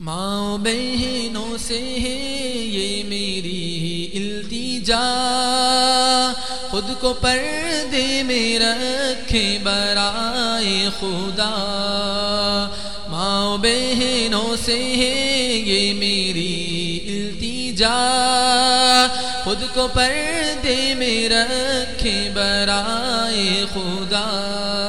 ماں بہنوں سے ہے یہ میری التجا۔ خود کو پردے میں رکھے برائے خدا۔ ماں بہنوں سے ہے یہ میری التجا۔ خود کو پردے میں رکھے برائے خدا۔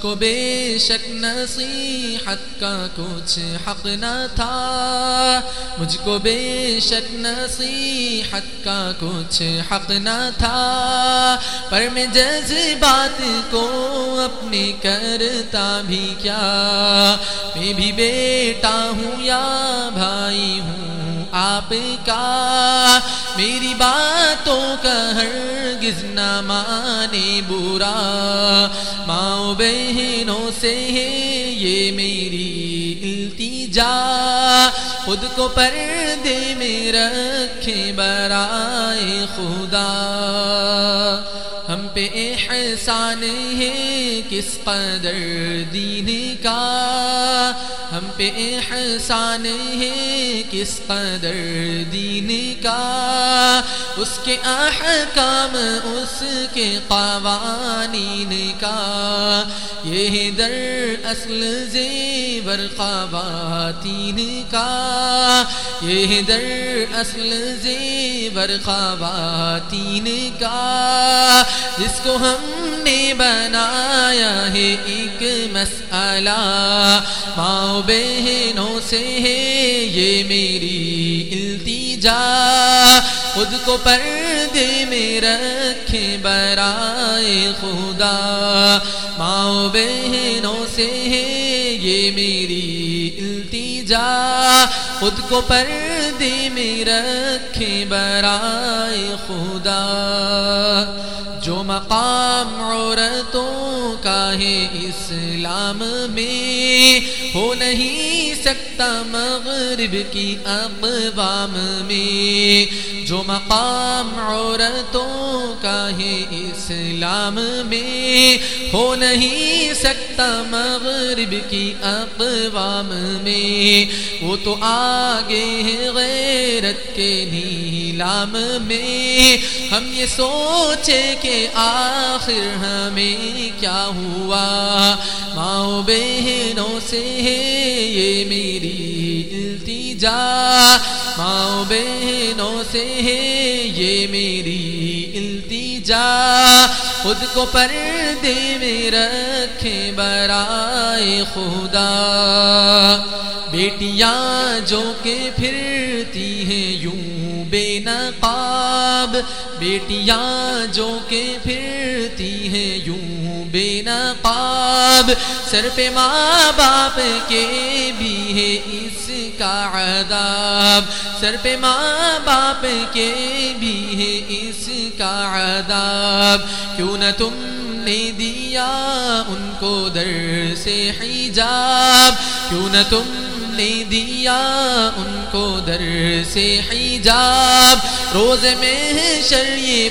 کو بے شک نصیحت کا کچھ حق نہ تھا۔ مجھ کو بے شک نصیحت کا کچھ حق نہ تھا۔ پر میں جذبات کو اپنے کرتا بھی کیا۔ میں بھی بیٹا ہوں یا بھائی ہوں آپ کا میری باتوں کا ہر نہ مانے برا ماں بہنوں سے ہے یہ میری التجا خود کو پردے میں رکھے برائے خدا ہم پہ احسان ہے کس قدر دین کا؟ ہم پہ احسان ہے کس قدر دین کا؟ اس کے احکام، اس کے قوانین کا یہ در اصل زیور خواتین کا یہ در اصل زیور خواتین کا۔ جس کو ہم نے بنایا ہے ایک مسئلہ ماں بہنوں سے ہے یہ میری التجا۔ خود کو پردے میں رکھے برائے خدا۔ ماں بہنوں سے ہے یہ میری التجا۔ خود کو پردے میں رکھے برائے خدا۔ جو مقام عورتوں کا ہے اسلام میں ہو نہیں سکتا مغرب کی اقوام میں، جو مقام عورتوں کا ہے اسلام میں، ہو نہیں سکتا مغرب کی اقوام میں۔ وہ تو آگے ہے غیرت کے نیلام میں۔ ہم یہ سوچے کہ آخر ہمیں کیا ہوا۔ ماں بہنوں سے ہے یہ میری التجا ماں بہنوں سے ہے یہ میری التجا خود کو پردے میں رکھے برائے خدا۔ بیٹیاں جو کہ پھرتی ہیں یوں بے نقاب، بیٹیاں جو کہ پھرتی ہیں یوں بے نقاب سر پہ ماں باپ کے بھی ہے اس کا عذاب۔ سر پہ ماں باپ کے بھی ہے اس کا عذاب۔ کیوں نہ تم نے دیا ان کو در سے حجاب۔ کیوں نہ تم نے دیا ان کو در سے حجاب۔ روز میں یہ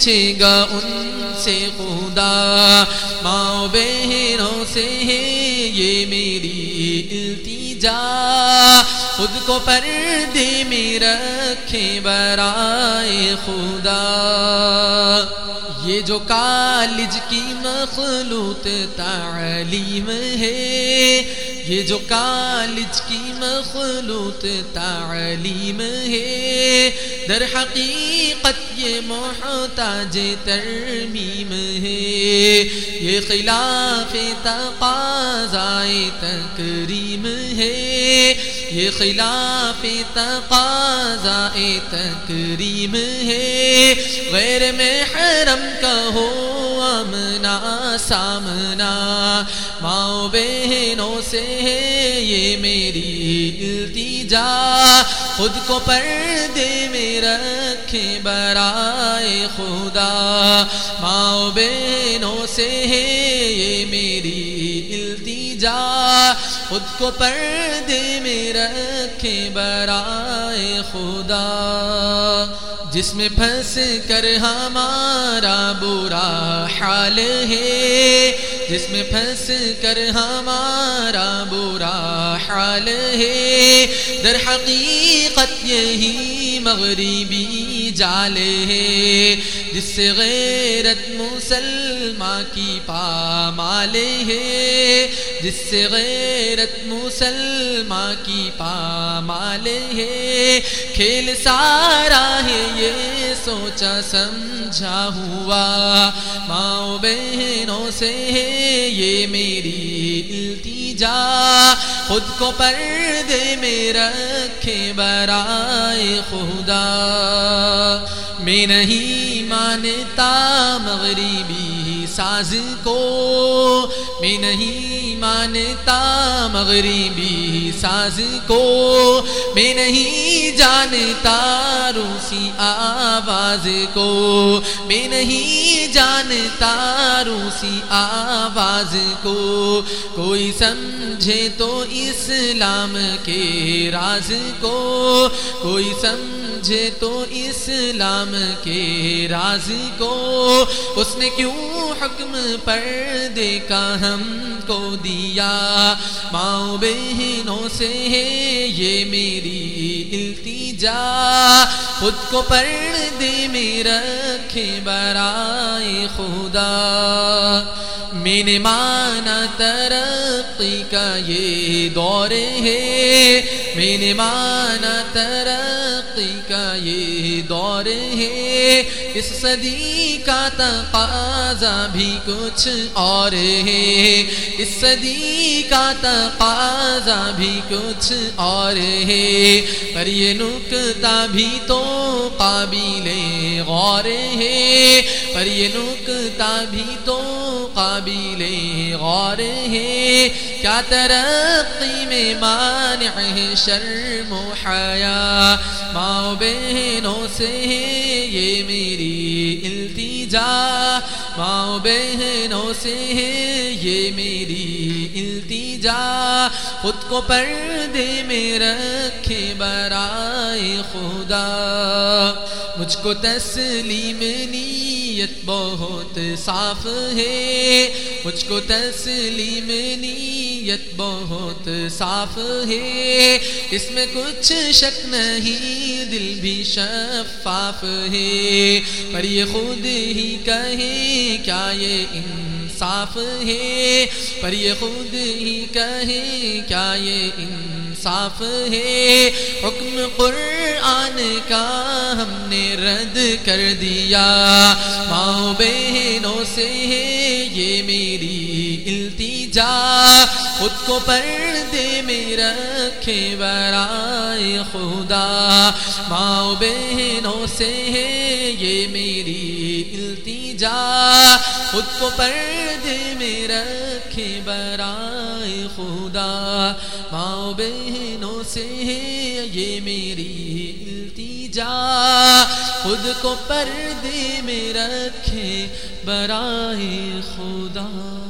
پوچھے گا ان سے خدا ماں بہنوں سے ہے یہ میری التجا۔ خود کو پردے میں رکھے برائے خدا۔ یہ جو کالج کی مخلوط تعلیم ہے، یہ جو کالج کی مخلوط تعلیم ہے، در حقیقت یہ محتاج ترمیم ہے۔ یہ خلاف تقاضائے تکریم ہے۔ یہ خلاف تقاضائے تکریم ہے۔ غیر محرم کا ہو امنا سامنا۔ ماں بہنوں سے ہے یہ میری التجا۔ خود کو پردے میں رکھے برائے خدا ماں بہنوں سے ہے یہ میری التجا۔ خود کو پردے میں رکھے برائے خدا۔ جس میں پھنس کر ہمارا برا حال ہے۔ جس میں پھنس کر ہمارا برا حال ہے۔ در حقیقت یہی مغربی جال ہے جس سے غیرت مسلمان کی پامال ہے، جس سے غیرت مسلمان کی پامال ہے۔ کھیل سارا ہے یہ سوچا، سمجھا ہوا۔ ماں بہنوں سے ہے یہ میری جا، خود کو پردے میں رکھے برائے خدا۔ میں نہیں مانتا مغربی ساز کو، میں نہیں مانتا مغربی ساز کو میں نہیں جانتا روسی آواز کو میں نہیں جانتا روسی آواز کو کوئی سمجھے تو اسلام کے راز کو کوئی سمجھے تو اسلام کے راز کو اس نے کیوں حکم پردے کا ہم کو دیا ماں بہنوں سے ہے یہ میری التجا۔ خود کو پردے میں رکھے برائے خدا۔ میں نے مانا ترقی کا یہ دور ہے۔ میں نے مانا ترقی کا یہ دور ہے۔ اس صدی کا تقاضا بھی کچھ اور ہے۔ اس صدی کا تقاضا بھی کچھ اور ہے۔ پر یہ نکتا بھی تو قابل غور ہے۔ پر یہ نکتا بھی تو قابل غور ہے۔ کیا ترقی میں مانع ہے شرم و حیا؟ ماں بہنوں سے ہے یہ میری التجا ماں بہنوں سے ہے یہ میری التجا خود کو پردے میں رکھے برائے خدا، مجھ کو تسلیم نیت بہت صاف ہے۔ مجھ کو تسلیم نیت بہت صاف ہے۔ اس میں کچھ شک نہیں، دل بھی شفاف ہے۔ پر یہ خود ہی کہے، کیا یہ انصاف ہے، پر یہ خود ہی کہے، کیا یہ انصاف ہے؟ حکم قرآن کا ہم نے رد کر دیا۔ ماں بہنوں سے ہے، یہ میری التجا۔ خود کو پردے میں رکھے برائے خدا۔ ماں بہنوں سے ہے، یہ میری جا، خود کو پردے میں رکھے برائے خدا۔ ماں بہنوں سے یہ میری التجا۔ خود کو پردے میں رکھے برائے خدا۔